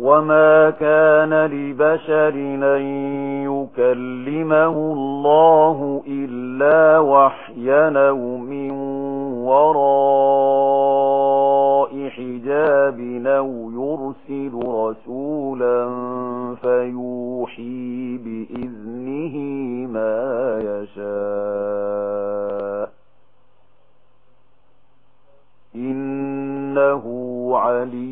وما كان لبشر أن يكلمه الله إلا وحيا ومن وراء حجاب أو يرسل رسولا فيوحي بإذنه ما يشاء إنه عليم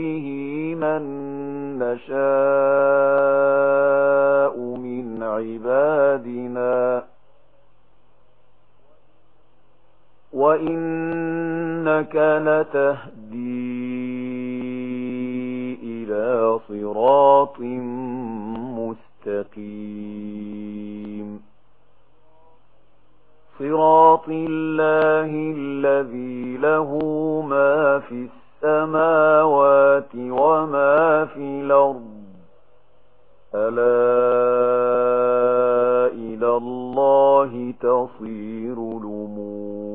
به من نشاء من عبادنا وإنك لتهدي إلى صراط مستقيم. صراط الله الذي له ما في السماء السماوات وما في الأرض ألا إلى الله تصير الأمور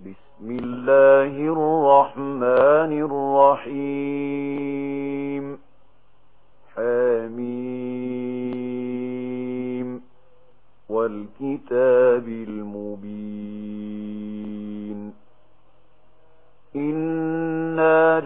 بسم الله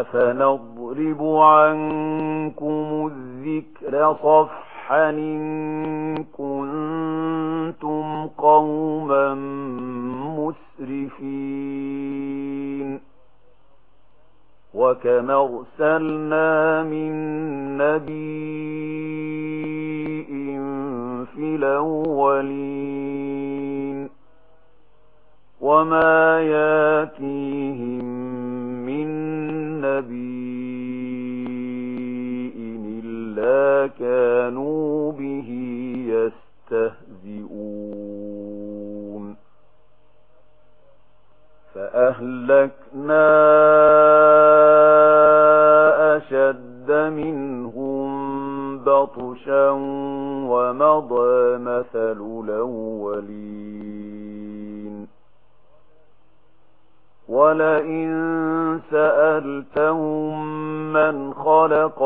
أفنضرب عنكم الذكر صفحا إن كنتم قوما مسرفين وكما أرسلنا من نبي في الأولين وما ياتيهم بِإِنِ إِلَّا كَانُوا بِهِ يَسْتَهْزِئُونَ. فَأَهْلَكْنَا أَشَدَّ مِنْهُمْ بَطْشًا وَمَضَى مَثَلُ الْأَوَّلِينَ. ولئن سألتهم من خلق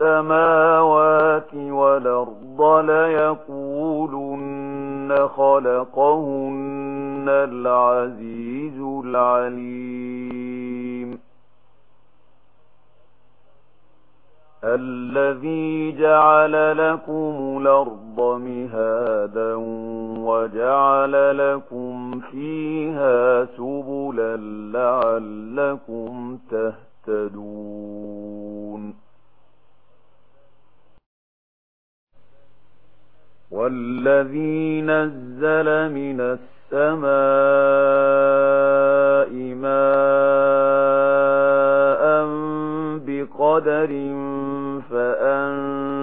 السماوات والأرض ليقولن خلقهن العزيز العليم الذي جعل لكم الأرض مهادا وجعل لكم فيها سبلا لعلكم تهتدون والذي نزل من السماء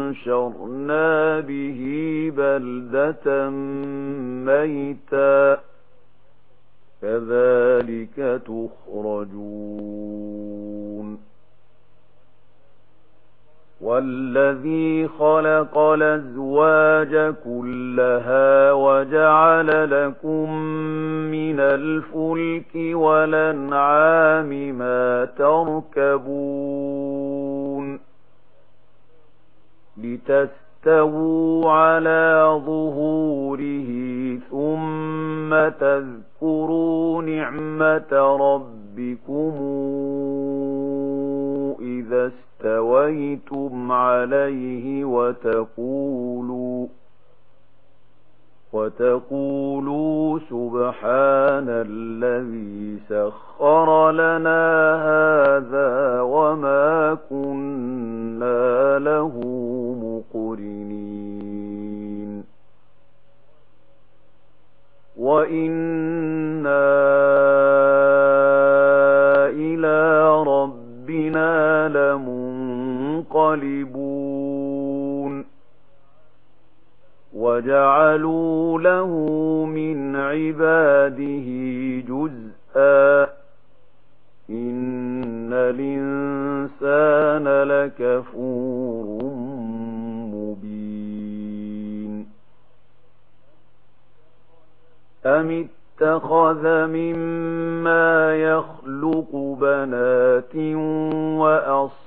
أنشرنا به بلدة ميتا كذلك تخرجون والذي خلق الأزواج كلها وجعل لكم من الفلك والأنعام ما تركبون لتستووا على ظهوره ثم تذكروا نعمة ربكم إذا استويتم عليه وتقولوا وتقولوا سبحان الذي سخر لنا هذا ينقلبون وجعلوا له من عباده جزءا إن الإنسان لكفور مبين أم اتخذ مما يخلق بنات وأصفر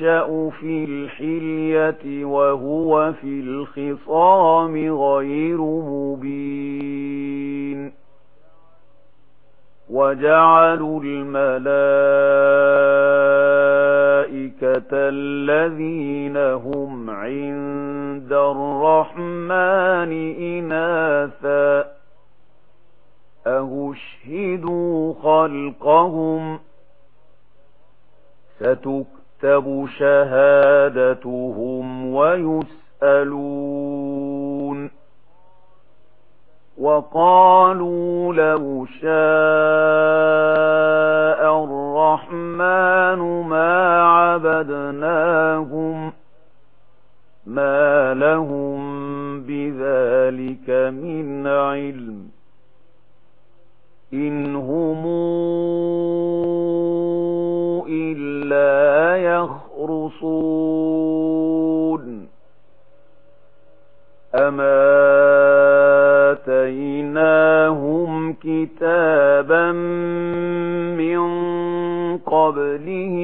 يَنشَأُ فِي الْحِلْيَةِ وَهُوَ فِي الْخِصَامِ غَيْرُ مُبِينٍ. وَجَعَلُوا الْمَلَائِكَةَ الَّذِينَ هُمْ عِندَ الرَّحْمَنِ إِنَاثًا أَهُشْهِدُوا خَلْقَهُمْ. سَتُكْتَبُ تكتب شهادتهم ويسألون. وقالوا لو شاء الرحمن ما عبدناهم ما لهم بذلك من علم. إن همون يخرصون. أما آتيناهم كتابا من قبله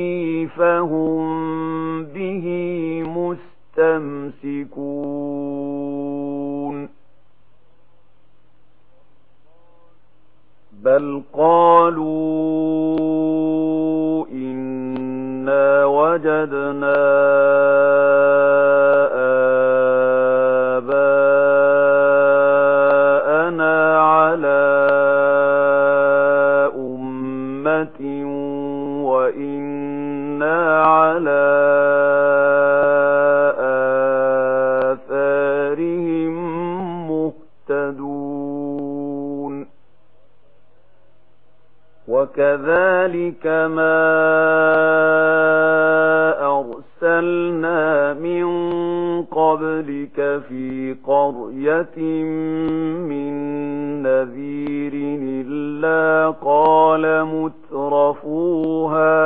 فهم به مستمسكون. بل قالوا وجدنا آباءنا على أمة وإنا على آثارهم مهتدون. وكذلك ما قَبْلِكَ فِي قَرْيَةٍ مِّن نَّذِيرٍ إِلَّا قَالَ مُتْرَفُوهَا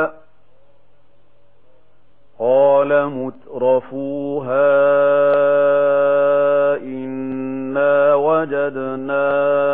قَالَ مُتْرَفُوهَا إِنَّا وَجَدْنَا